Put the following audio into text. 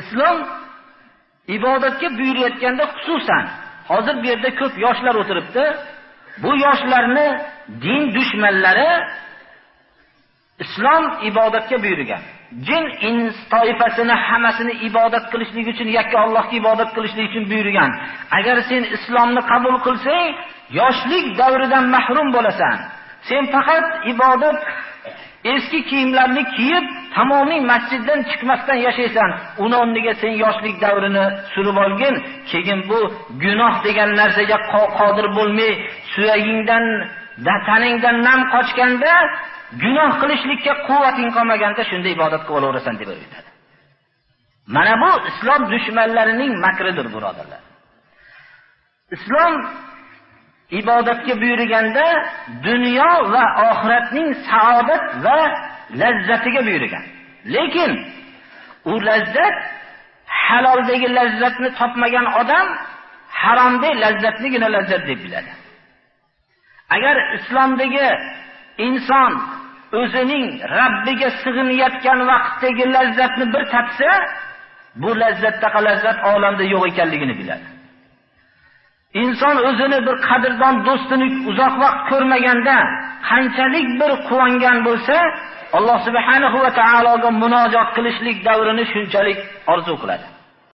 islom ibodatga buyurayotganda xususan hozir bu yerda ko'p yoshlar o'tiribdi. Bu yoshlarni din dushmanlari islom ibodatga buyurgan. Jin ins toifasini hammasini ibodat qilishlik uchun yakka Allohga ibodat qilishlik uchun buyurgan. Agar sen islomni qabul qilsang yoshlik davridan mahrum bo'lasan. Sen faqat ibodat eski kiyimlarni kiyib tamomiy masjiddan chiqmasdan yashaysan. Uni o'rniga sen yoshlik davrini surib olgin. Keyin bu gunoh degan narsaga qodir bo'lmay suyagingdan taningdan nam qochganda gunoh qilishlikka quvvating qolmaganda shunda ibodat qilib olaverasan deb aytadi mana bu islom dushmanlarining makridir birodarlar. Islom ibodatga buyurganda dunyo va oxiratning saodat va lazzatiga buyurgan lekin u lazzat haloldagi lazzatni topmagan odam haromdagi lazzatnigina lazzat deb biladi agar islomdagi inson o'zining Rabbiga sig'inayotgan vaqtdagi lazzatni bir tatsa, bu lazzatdaqa lazzat olamda yo'q ekanligini biladi. Inson o'zini bir qadrdon do'stini uzoq vaqt ko'rmaganda qanchalik bir quvongan bo'lsa, Alloh subhanahu va taologa munojat qilishlik davrini shunchalik orzu qiladi.